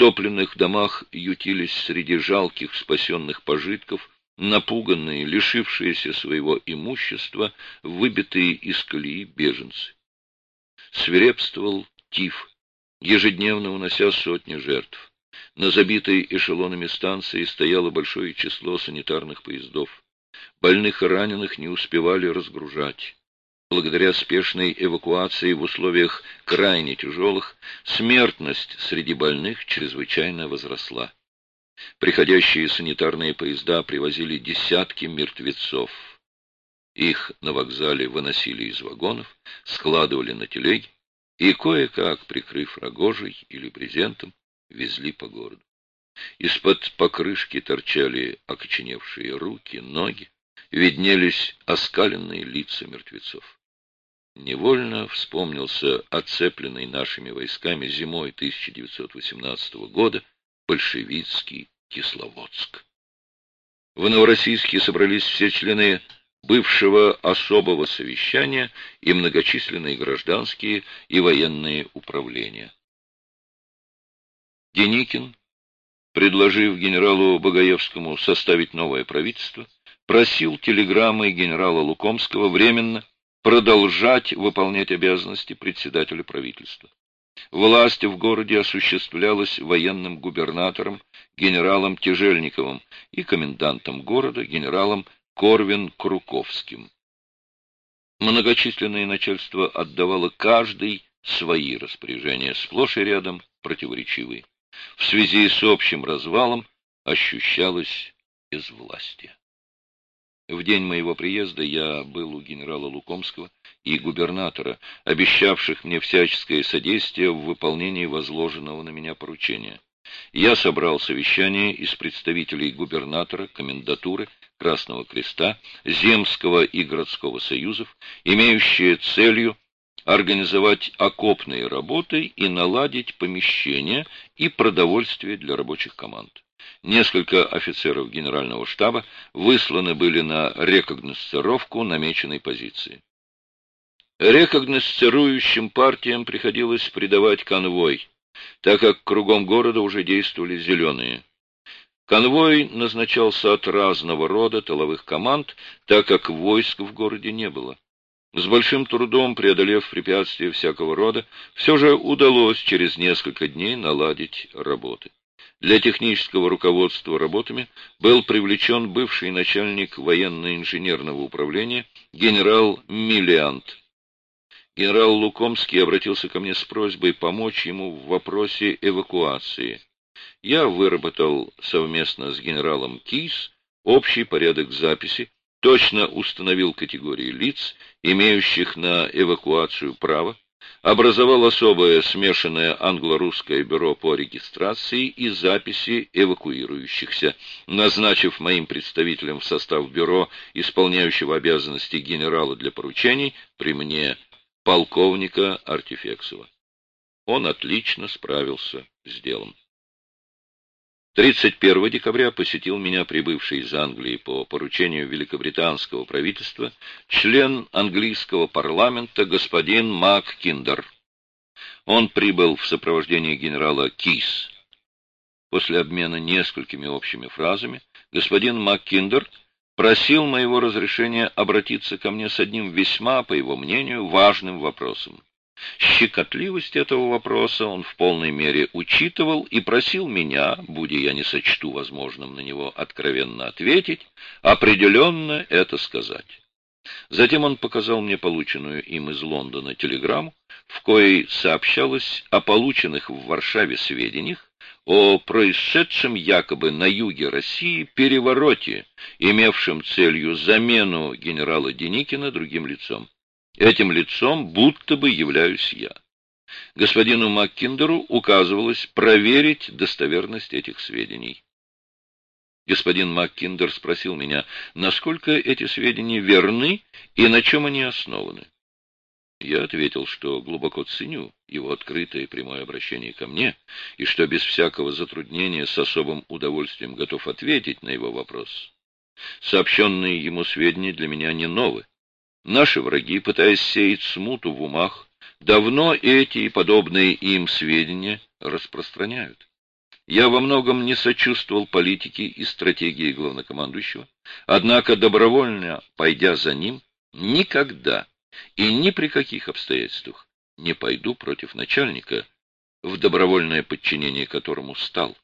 топленных домах ютились среди жалких спасенных пожитков, напуганные, лишившиеся своего имущества, выбитые из колеи беженцы. Свирепствовал тиф, ежедневно унося сотни жертв. На забитой эшелонами станции стояло большое число санитарных поездов. Больных и раненых не успевали разгружать. Благодаря спешной эвакуации в условиях крайне тяжелых, смертность среди больных чрезвычайно возросла. Приходящие санитарные поезда привозили десятки мертвецов. Их на вокзале выносили из вагонов, складывали на телеги и, кое-как, прикрыв рогожей или брезентом, везли по городу. Из-под покрышки торчали окоченевшие руки, ноги, виднелись оскаленные лица мертвецов. Невольно вспомнился оцепленный нашими войсками зимой 1918 года большевистский Кисловодск. В Новороссийске собрались все члены бывшего особого совещания и многочисленные гражданские и военные управления. Деникин, предложив генералу Багаевскому составить новое правительство, просил телеграммой генерала Лукомского временно продолжать выполнять обязанности председателя правительства. Власть в городе осуществлялась военным губернатором генералом Тяжельниковым и комендантом города генералом Корвин-Круковским. Многочисленное начальство отдавало каждый свои распоряжения, сплошь и рядом противоречивые. В связи с общим развалом ощущалось безвластие. В день моего приезда я был у генерала Лукомского и губернатора, обещавших мне всяческое содействие в выполнении возложенного на меня поручения. Я собрал совещание из представителей губернатора, комендатуры, Красного Креста, Земского и городского союзов, имеющие целью организовать окопные работы и наладить помещения и продовольствие для рабочих команд. Несколько офицеров генерального штаба высланы были на рекогносцировку намеченной позиции. Рекогносцирующим партиям приходилось придавать конвой, так как кругом города уже действовали зеленые. Конвой назначался от разного рода тыловых команд, так как войск в городе не было. С большим трудом, преодолев препятствия всякого рода, все же удалось через несколько дней наладить работы. Для технического руководства работами был привлечен бывший начальник военно-инженерного управления генерал Миллиант. Генерал Лукомский обратился ко мне с просьбой помочь ему в вопросе эвакуации. Я выработал совместно с генералом Кис общий порядок записи, точно установил категории лиц, имеющих на эвакуацию право, образовал особое смешанное англо-русское бюро по регистрации и записи эвакуирующихся, назначив моим представителем в состав бюро, исполняющего обязанности генерала для поручений, при мне полковника Артефексова. Он отлично справился с делом. 31 декабря посетил меня прибывший из Англии по поручению великобританского правительства член английского парламента господин Мак Киндер. Он прибыл в сопровождении генерала Кис. После обмена несколькими общими фразами господин Мак Киндер просил моего разрешения обратиться ко мне с одним весьма, по его мнению, важным вопросом. Щекотливость этого вопроса он в полной мере учитывал и просил меня, будь я не сочту возможным на него откровенно ответить, определенно это сказать. Затем он показал мне полученную им из Лондона телеграмму, в коей сообщалось о полученных в Варшаве сведениях о происшедшем якобы на юге России перевороте, имевшем целью замену генерала Деникина другим лицом. Этим лицом будто бы являюсь я. Господину Маккиндеру указывалось проверить достоверность этих сведений. Господин Маккиндер спросил меня, насколько эти сведения верны и на чем они основаны. Я ответил, что глубоко ценю его открытое и прямое обращение ко мне, и что без всякого затруднения с особым удовольствием готов ответить на его вопрос. Сообщенные ему сведения для меня не новы. Наши враги, пытаясь сеять смуту в умах, давно эти и подобные им сведения распространяют. Я во многом не сочувствовал политике и стратегии главнокомандующего, однако добровольно, пойдя за ним, никогда и ни при каких обстоятельствах не пойду против начальника, в добровольное подчинение которому стал.